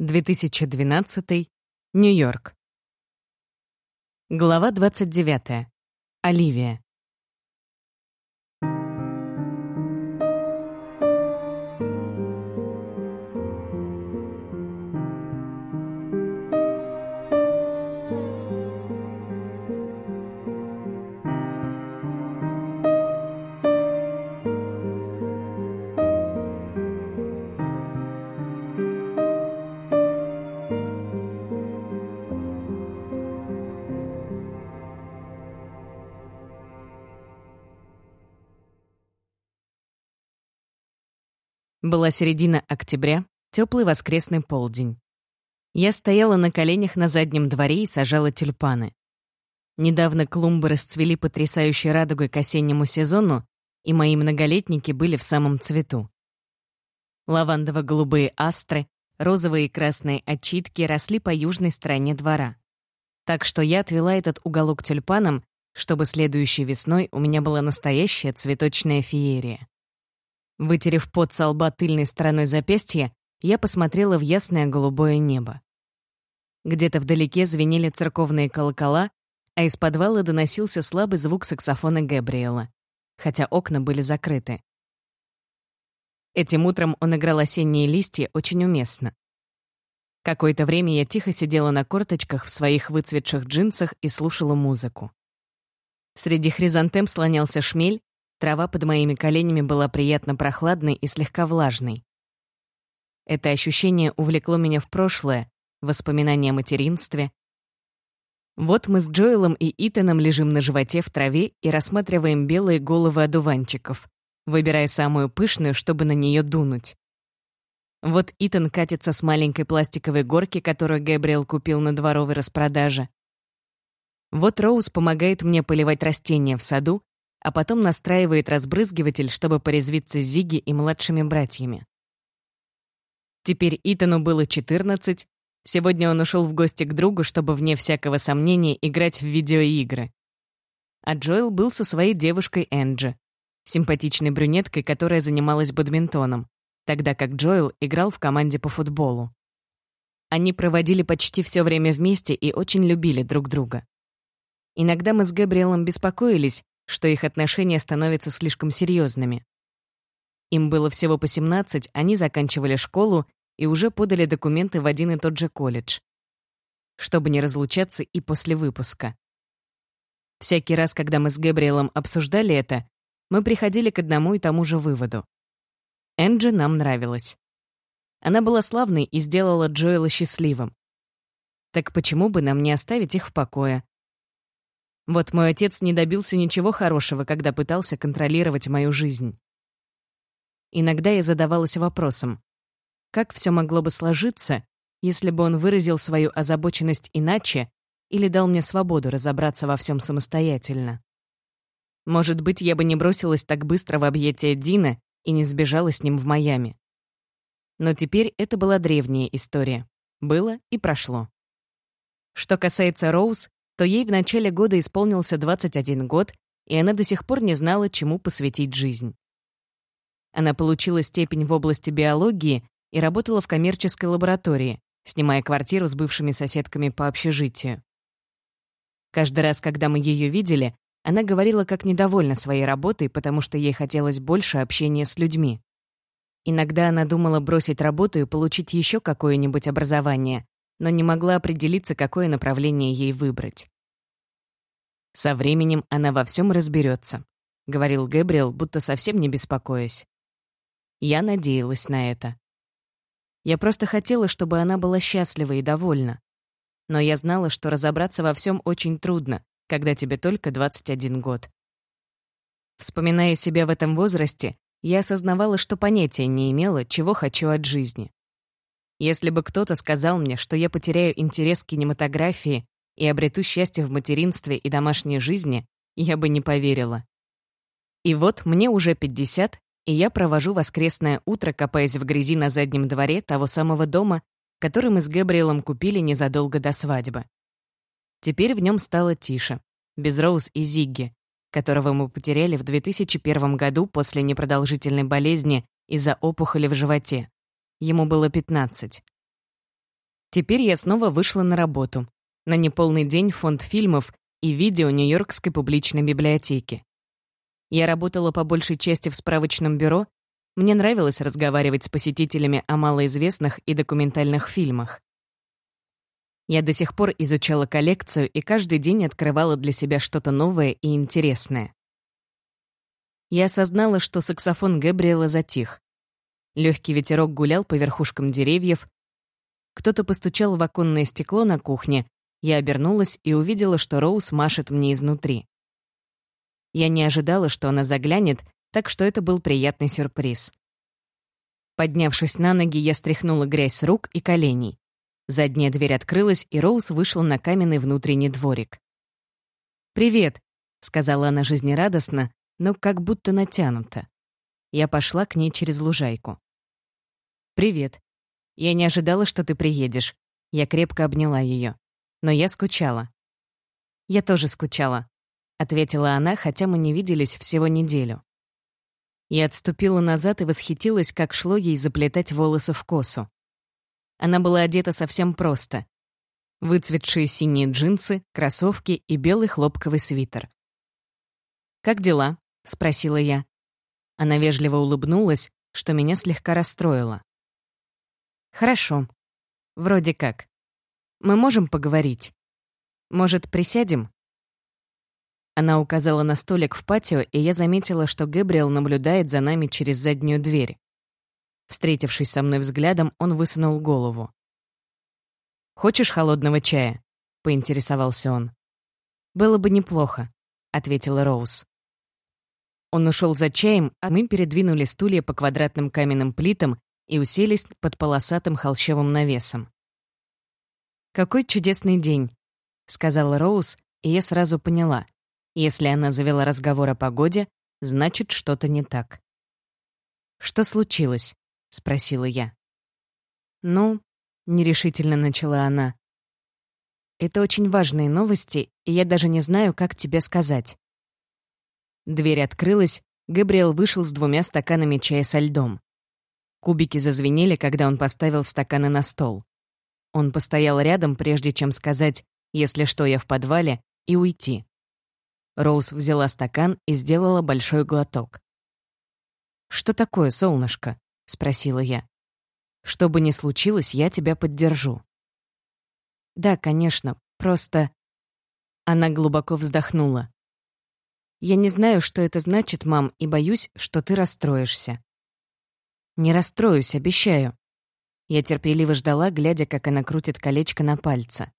2012. Нью-Йорк. Глава 29. Оливия. Была середина октября, теплый воскресный полдень. Я стояла на коленях на заднем дворе и сажала тюльпаны. Недавно клумбы расцвели потрясающей радугой к осеннему сезону, и мои многолетники были в самом цвету. Лавандово-голубые астры, розовые и красные отчитки росли по южной стороне двора. Так что я отвела этот уголок тюльпанам, чтобы следующей весной у меня была настоящая цветочная феерия. Вытерев пот со лба тыльной стороной запястья, я посмотрела в ясное голубое небо. Где-то вдалеке звенели церковные колокола, а из подвала доносился слабый звук саксофона Габриэла, хотя окна были закрыты. Этим утром он играл осенние листья очень уместно. Какое-то время я тихо сидела на корточках в своих выцветших джинсах и слушала музыку. Среди хризантем слонялся шмель, Трава под моими коленями была приятно прохладной и слегка влажной. Это ощущение увлекло меня в прошлое, воспоминания о материнстве. Вот мы с Джоэлом и Итаном лежим на животе в траве и рассматриваем белые головы одуванчиков, выбирая самую пышную, чтобы на нее дунуть. Вот Итан катится с маленькой пластиковой горки, которую Гэбриэл купил на дворовой распродаже. Вот Роуз помогает мне поливать растения в саду, а потом настраивает разбрызгиватель, чтобы порезвиться Зиги и младшими братьями. Теперь Итану было 14, сегодня он ушел в гости к другу, чтобы, вне всякого сомнения, играть в видеоигры. А Джоэл был со своей девушкой Энджи, симпатичной брюнеткой, которая занималась бадминтоном, тогда как Джоэл играл в команде по футболу. Они проводили почти все время вместе и очень любили друг друга. Иногда мы с Габриэлом беспокоились, что их отношения становятся слишком серьезными. Им было всего по 17, они заканчивали школу и уже подали документы в один и тот же колледж, чтобы не разлучаться и после выпуска. Всякий раз, когда мы с Габриэлом обсуждали это, мы приходили к одному и тому же выводу. Энджи нам нравилась. Она была славной и сделала Джоэла счастливым. Так почему бы нам не оставить их в покое? Вот мой отец не добился ничего хорошего, когда пытался контролировать мою жизнь. Иногда я задавалась вопросом, как все могло бы сложиться, если бы он выразил свою озабоченность иначе или дал мне свободу разобраться во всем самостоятельно. Может быть, я бы не бросилась так быстро в объятия Дина и не сбежала с ним в Майами. Но теперь это была древняя история. Было и прошло. Что касается Роуз, то ей в начале года исполнился 21 год, и она до сих пор не знала, чему посвятить жизнь. Она получила степень в области биологии и работала в коммерческой лаборатории, снимая квартиру с бывшими соседками по общежитию. Каждый раз, когда мы ее видели, она говорила, как недовольна своей работой, потому что ей хотелось больше общения с людьми. Иногда она думала бросить работу и получить еще какое-нибудь образование, но не могла определиться, какое направление ей выбрать. «Со временем она во всем разберется», — говорил Гэбриэл, будто совсем не беспокоясь. Я надеялась на это. Я просто хотела, чтобы она была счастлива и довольна. Но я знала, что разобраться во всем очень трудно, когда тебе только 21 год. Вспоминая себя в этом возрасте, я осознавала, что понятия не имела, чего хочу от жизни. Если бы кто-то сказал мне, что я потеряю интерес к кинематографии и обрету счастье в материнстве и домашней жизни, я бы не поверила. И вот мне уже 50, и я провожу воскресное утро, копаясь в грязи на заднем дворе того самого дома, который мы с Габриэлом купили незадолго до свадьбы. Теперь в нем стало тише, без Роуз и Зигги, которого мы потеряли в 2001 году после непродолжительной болезни из-за опухоли в животе. Ему было 15. Теперь я снова вышла на работу. На неполный день фонд фильмов и видео Нью-Йоркской публичной библиотеки. Я работала по большей части в справочном бюро. Мне нравилось разговаривать с посетителями о малоизвестных и документальных фильмах. Я до сих пор изучала коллекцию и каждый день открывала для себя что-то новое и интересное. Я осознала, что саксофон Гэбриэла затих. Легкий ветерок гулял по верхушкам деревьев. Кто-то постучал в оконное стекло на кухне. Я обернулась и увидела, что Роуз машет мне изнутри. Я не ожидала, что она заглянет, так что это был приятный сюрприз. Поднявшись на ноги, я стряхнула грязь с рук и коленей. Задняя дверь открылась, и Роуз вышла на каменный внутренний дворик. «Привет», — сказала она жизнерадостно, но как будто натянуто. Я пошла к ней через лужайку. «Привет. Я не ожидала, что ты приедешь». Я крепко обняла ее. Но я скучала. «Я тоже скучала», — ответила она, хотя мы не виделись всего неделю. Я отступила назад и восхитилась, как шло ей заплетать волосы в косу. Она была одета совсем просто. Выцветшие синие джинсы, кроссовки и белый хлопковый свитер. «Как дела?» — спросила я. Она вежливо улыбнулась, что меня слегка расстроило. «Хорошо. Вроде как. Мы можем поговорить? Может, присядем?» Она указала на столик в патио, и я заметила, что Гэбриэл наблюдает за нами через заднюю дверь. Встретившись со мной взглядом, он высунул голову. «Хочешь холодного чая?» — поинтересовался он. «Было бы неплохо», — ответила Роуз. Он ушел за чаем, а мы передвинули стулья по квадратным каменным плитам и уселись под полосатым холщевым навесом. «Какой чудесный день», — сказала Роуз, и я сразу поняла. Если она завела разговор о погоде, значит, что-то не так. «Что случилось?» — спросила я. «Ну», — нерешительно начала она. «Это очень важные новости, и я даже не знаю, как тебе сказать». Дверь открылась, Габриэл вышел с двумя стаканами чая со льдом. Кубики зазвенели, когда он поставил стаканы на стол. Он постоял рядом, прежде чем сказать «если что, я в подвале» и уйти. Роуз взяла стакан и сделала большой глоток. «Что такое, солнышко?» — спросила я. «Что бы ни случилось, я тебя поддержу». «Да, конечно, просто...» Она глубоко вздохнула. «Я не знаю, что это значит, мам, и боюсь, что ты расстроишься». «Не расстроюсь, обещаю». Я терпеливо ждала, глядя, как она крутит колечко на пальце.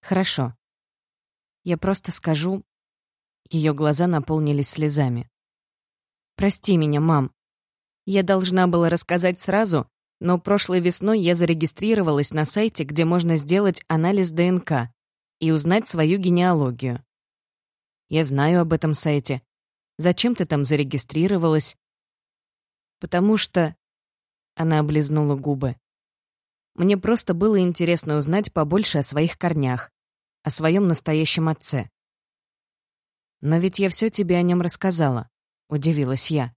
«Хорошо. Я просто скажу...» Ее глаза наполнились слезами. «Прости меня, мам. Я должна была рассказать сразу, но прошлой весной я зарегистрировалась на сайте, где можно сделать анализ ДНК и узнать свою генеалогию. Я знаю об этом сайте. Зачем ты там зарегистрировалась? Потому что... Она облизнула губы. Мне просто было интересно узнать побольше о своих корнях, о своем настоящем отце. Но ведь я все тебе о нем рассказала, удивилась я.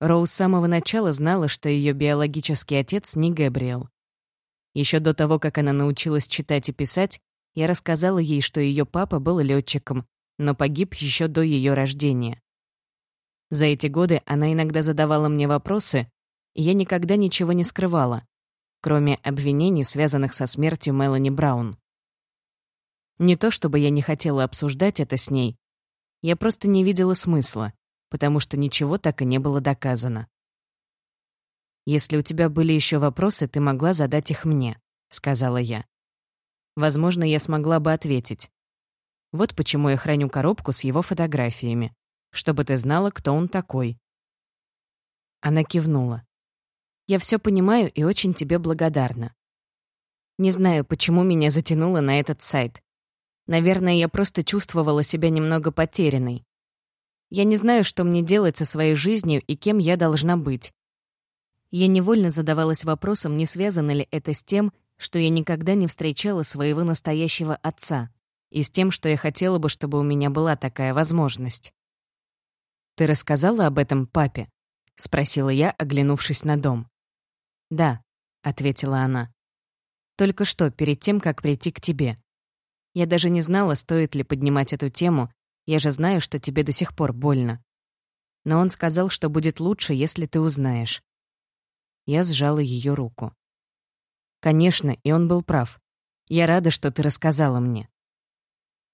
Роуз с самого начала знала, что ее биологический отец не Гэбриэл. Еще до того, как она научилась читать и писать, я рассказала ей, что ее папа был летчиком, но погиб еще до ее рождения. За эти годы она иногда задавала мне вопросы, и я никогда ничего не скрывала, кроме обвинений, связанных со смертью Мелани Браун. Не то чтобы я не хотела обсуждать это с ней, я просто не видела смысла потому что ничего так и не было доказано. «Если у тебя были еще вопросы, ты могла задать их мне», — сказала я. Возможно, я смогла бы ответить. Вот почему я храню коробку с его фотографиями, чтобы ты знала, кто он такой. Она кивнула. «Я все понимаю и очень тебе благодарна. Не знаю, почему меня затянуло на этот сайт. Наверное, я просто чувствовала себя немного потерянной. Я не знаю, что мне делать со своей жизнью и кем я должна быть. Я невольно задавалась вопросом, не связано ли это с тем, что я никогда не встречала своего настоящего отца, и с тем, что я хотела бы, чтобы у меня была такая возможность. «Ты рассказала об этом папе?» — спросила я, оглянувшись на дом. «Да», — ответила она. «Только что, перед тем, как прийти к тебе. Я даже не знала, стоит ли поднимать эту тему, я же знаю, что тебе до сих пор больно. Но он сказал, что будет лучше, если ты узнаешь». Я сжала ее руку. «Конечно, и он был прав. Я рада, что ты рассказала мне».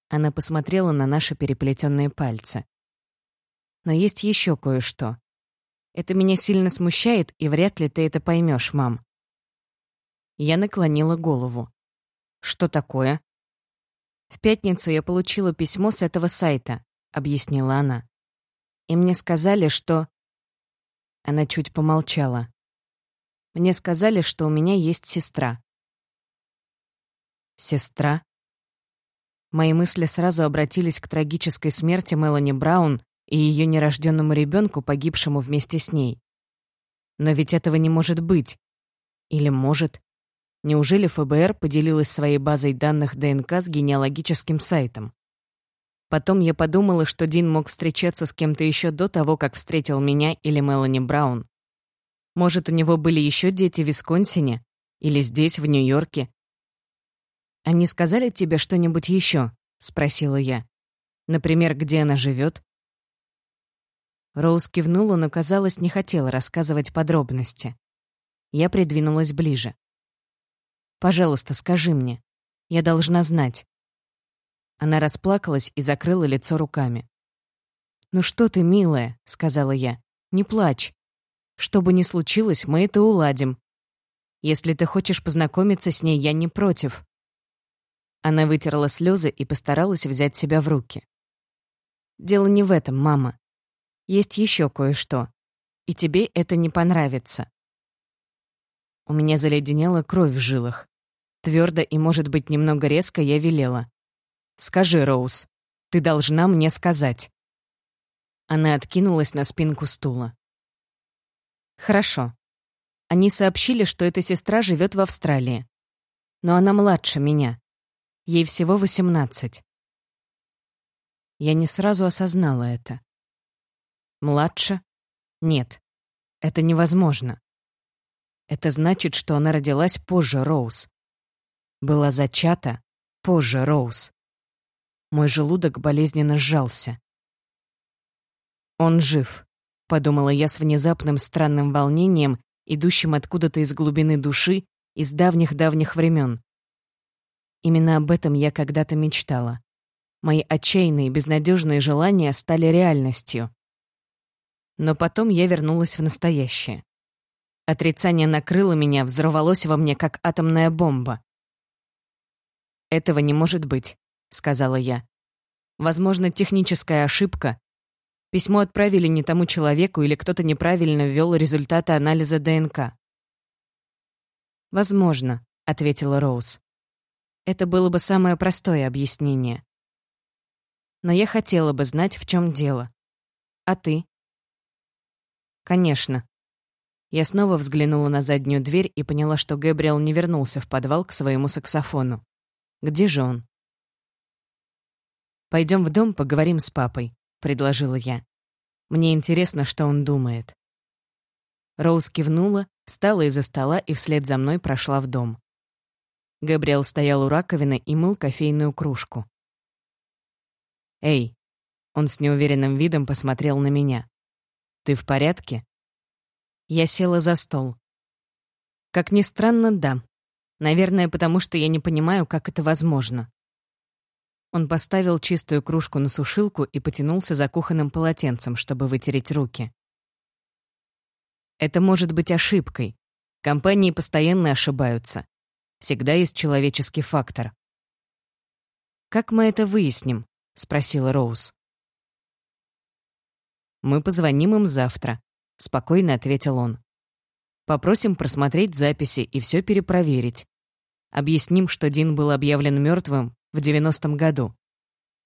Она посмотрела на наши переплетенные пальцы. «Но есть еще кое-что. Это меня сильно смущает, и вряд ли ты это поймешь, мам». Я наклонила голову. «Что такое?» «В пятницу я получила письмо с этого сайта», — объяснила она. «И мне сказали, что...» Она чуть помолчала. «Мне сказали, что у меня есть сестра». «Сестра?» Мои мысли сразу обратились к трагической смерти Мелани Браун и ее нерожденному ребенку, погибшему вместе с ней. Но ведь этого не может быть. Или может? Неужели ФБР поделилась своей базой данных ДНК с генеалогическим сайтом? Потом я подумала, что Дин мог встречаться с кем-то еще до того, как встретил меня или Мелани Браун. Может, у него были еще дети в Висконсине? Или здесь, в Нью-Йорке? «Они сказали тебе что-нибудь еще?» — спросила я. «Например, где она живет?» Роуз кивнула, но, казалось, не хотела рассказывать подробности. Я придвинулась ближе. Пожалуйста, скажи мне. Я должна знать». Она расплакалась и закрыла лицо руками. «Ну что ты, милая», — сказала я, — «не плачь. Что бы ни случилось, мы это уладим. Если ты хочешь познакомиться с ней, я не против». Она вытерла слезы и постаралась взять себя в руки. «Дело не в этом, мама. Есть еще кое-что. И тебе это не понравится». У меня заледенела кровь в жилах. Твердо и, может быть, немного резко я велела. «Скажи, Роуз, ты должна мне сказать». Она откинулась на спинку стула. «Хорошо. Они сообщили, что эта сестра живет в Австралии. Но она младше меня. Ей всего восемнадцать. Я не сразу осознала это. Младше? Нет. Это невозможно. Это значит, что она родилась позже Роуз была зачата позже Роуз. Мой желудок болезненно сжался. «Он жив», — подумала я с внезапным странным волнением, идущим откуда-то из глубины души, из давних-давних времен. Именно об этом я когда-то мечтала. Мои отчаянные, безнадежные желания стали реальностью. Но потом я вернулась в настоящее. Отрицание накрыло меня, взорвалось во мне, как атомная бомба. «Этого не может быть», — сказала я. «Возможно, техническая ошибка. Письмо отправили не тому человеку или кто-то неправильно ввел результаты анализа ДНК». «Возможно», — ответила Роуз. «Это было бы самое простое объяснение. Но я хотела бы знать, в чем дело. А ты?» «Конечно». Я снова взглянула на заднюю дверь и поняла, что Гэбриэл не вернулся в подвал к своему саксофону. Где же он? Пойдем в дом, поговорим с папой», — предложила я. «Мне интересно, что он думает». Роуз кивнула, встала из-за стола и вслед за мной прошла в дом. Габриэл стоял у раковины и мыл кофейную кружку. «Эй!» Он с неуверенным видом посмотрел на меня. «Ты в порядке?» Я села за стол. Как ни странно, да. Наверное, потому что я не понимаю, как это возможно. Он поставил чистую кружку на сушилку и потянулся за кухонным полотенцем, чтобы вытереть руки. Это может быть ошибкой. Компании постоянно ошибаются. Всегда есть человеческий фактор. «Как мы это выясним?» — спросила Роуз. «Мы позвоним им завтра», — спокойно ответил он. «Попросим просмотреть записи и все перепроверить. Объясним, что Дин был объявлен мертвым в 90-м году.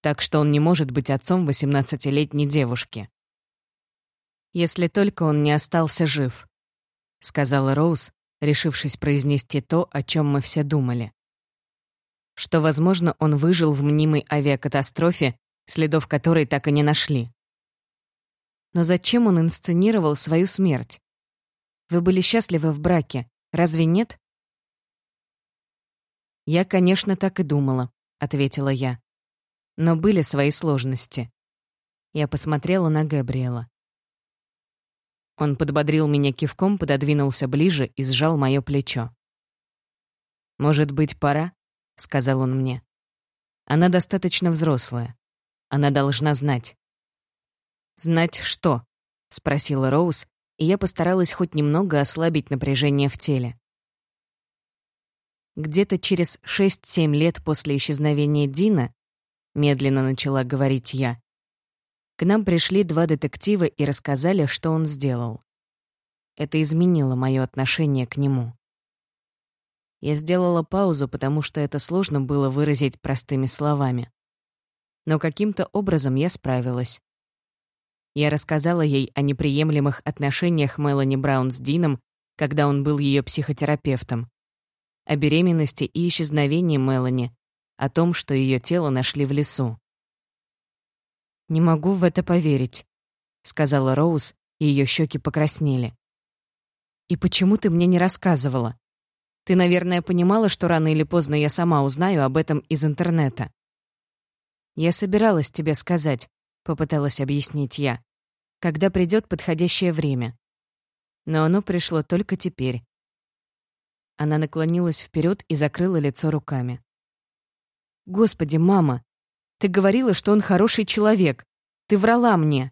Так что он не может быть отцом 18-летней девушки. «Если только он не остался жив», — сказала Роуз, решившись произнести то, о чем мы все думали. Что, возможно, он выжил в мнимой авиакатастрофе, следов которой так и не нашли. Но зачем он инсценировал свою смерть? Вы были счастливы в браке, Разве нет? «Я, конечно, так и думала», — ответила я. «Но были свои сложности». Я посмотрела на Габриэла. Он подбодрил меня кивком, пододвинулся ближе и сжал мое плечо. «Может быть, пора?» — сказал он мне. «Она достаточно взрослая. Она должна знать». «Знать что?» — спросила Роуз, и я постаралась хоть немного ослабить напряжение в теле. Где-то через 6-7 лет после исчезновения Дина, медленно начала говорить я, к нам пришли два детектива и рассказали, что он сделал. Это изменило мое отношение к нему. Я сделала паузу, потому что это сложно было выразить простыми словами. Но каким-то образом я справилась. Я рассказала ей о неприемлемых отношениях Мелани Браун с Дином, когда он был ее психотерапевтом, о беременности и исчезновении Мелани, о том, что ее тело нашли в лесу. «Не могу в это поверить», — сказала Роуз, и ее щеки покраснели. «И почему ты мне не рассказывала? Ты, наверное, понимала, что рано или поздно я сама узнаю об этом из интернета». «Я собиралась тебе сказать», — попыталась объяснить я, «когда придет подходящее время». Но оно пришло только теперь. Она наклонилась вперед и закрыла лицо руками. «Господи, мама, ты говорила, что он хороший человек. Ты врала мне».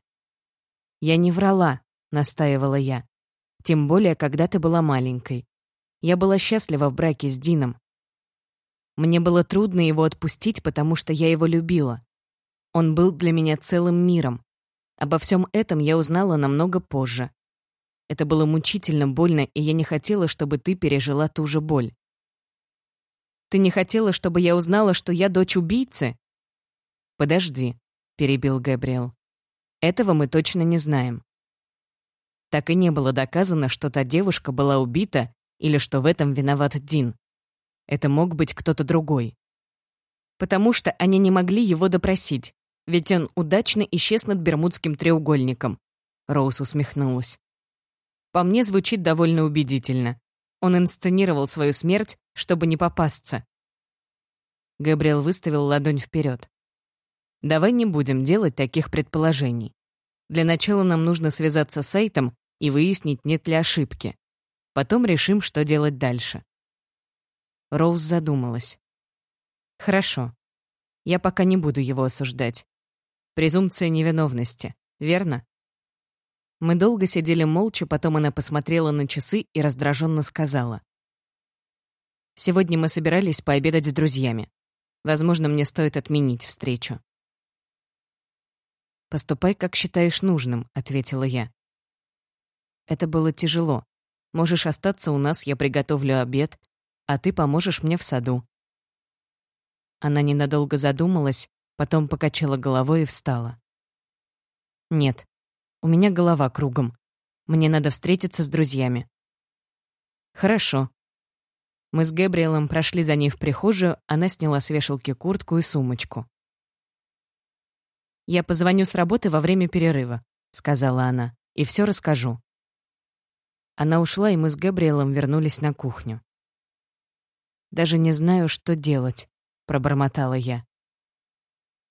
«Я не врала», — настаивала я. «Тем более, когда ты была маленькой. Я была счастлива в браке с Дином. Мне было трудно его отпустить, потому что я его любила. Он был для меня целым миром. Обо всем этом я узнала намного позже. Это было мучительно больно, и я не хотела, чтобы ты пережила ту же боль. Ты не хотела, чтобы я узнала, что я дочь убийцы? «Подожди», — перебил Габриэл. «Этого мы точно не знаем». Так и не было доказано, что та девушка была убита или что в этом виноват Дин. Это мог быть кто-то другой. Потому что они не могли его допросить, ведь он удачно исчез над Бермудским треугольником. Роуз усмехнулась. По мне звучит довольно убедительно. Он инсценировал свою смерть, чтобы не попасться. Габриэл выставил ладонь вперед. Давай не будем делать таких предположений. Для начала нам нужно связаться с сайтом и выяснить, нет ли ошибки. Потом решим, что делать дальше. Роуз задумалась. Хорошо. Я пока не буду его осуждать. Презумпция невиновности, верно? Мы долго сидели молча, потом она посмотрела на часы и раздраженно сказала. «Сегодня мы собирались пообедать с друзьями. Возможно, мне стоит отменить встречу». «Поступай, как считаешь нужным», — ответила я. Это было тяжело. Можешь остаться у нас, я приготовлю обед, а ты поможешь мне в саду. Она ненадолго задумалась, потом покачала головой и встала. Нет, у меня голова кругом. Мне надо встретиться с друзьями. Хорошо. Мы с Гэбриэлом прошли за ней в прихожую, она сняла с вешалки куртку и сумочку. «Я позвоню с работы во время перерыва», — сказала она, — «и все расскажу». Она ушла, и мы с Габриэлом вернулись на кухню. «Даже не знаю, что делать», — пробормотала я.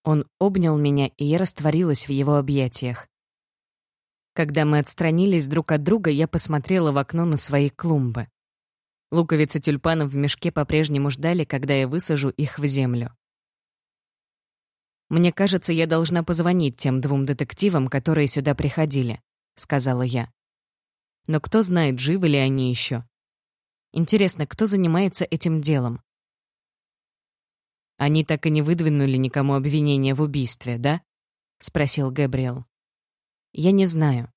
Он обнял меня, и я растворилась в его объятиях. Когда мы отстранились друг от друга, я посмотрела в окно на свои клумбы. Луковицы тюльпанов в мешке по-прежнему ждали, когда я высажу их в землю. «Мне кажется, я должна позвонить тем двум детективам, которые сюда приходили», — сказала я. «Но кто знает, живы ли они еще? Интересно, кто занимается этим делом?» «Они так и не выдвинули никому обвинения в убийстве, да?» — спросил Габриэл. «Я не знаю.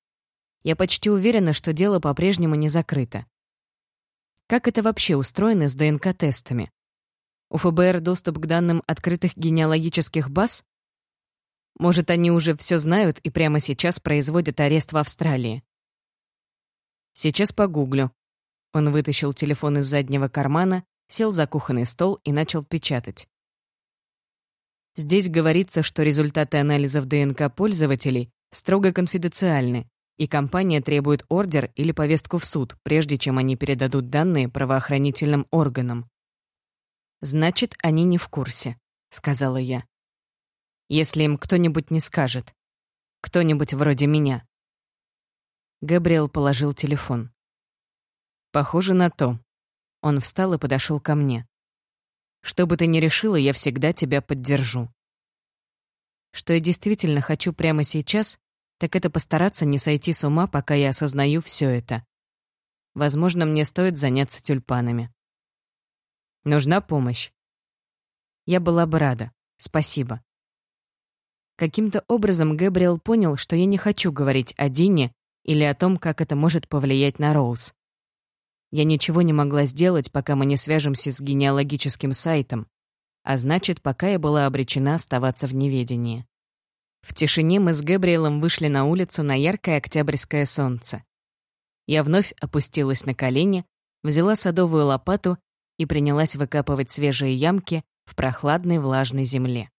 Я почти уверена, что дело по-прежнему не закрыто. Как это вообще устроено с ДНК-тестами? У ФБР доступ к данным открытых генеалогических баз? Может, они уже все знают и прямо сейчас производят арест в Австралии? Сейчас погуглю. Он вытащил телефон из заднего кармана, сел за кухонный стол и начал печатать. Здесь говорится, что результаты анализов ДНК пользователей строго конфиденциальны, и компания требует ордер или повестку в суд, прежде чем они передадут данные правоохранительным органам. «Значит, они не в курсе», — сказала я. «Если им кто-нибудь не скажет. Кто-нибудь вроде меня». Габриэл положил телефон. «Похоже на то». Он встал и подошел ко мне. «Что бы ты ни решила, я всегда тебя поддержу». Что я действительно хочу прямо сейчас, так это постараться не сойти с ума, пока я осознаю все это. Возможно, мне стоит заняться тюльпанами. Нужна помощь. Я была бы рада. Спасибо. Каким-то образом Гэбриэл понял, что я не хочу говорить о Дине или о том, как это может повлиять на Роуз. Я ничего не могла сделать, пока мы не свяжемся с генеалогическим сайтом, а значит, пока я была обречена оставаться в неведении. В тишине мы с Габриэлом вышли на улицу на яркое октябрьское солнце. Я вновь опустилась на колени, взяла садовую лопату и принялась выкапывать свежие ямки в прохладной влажной земле.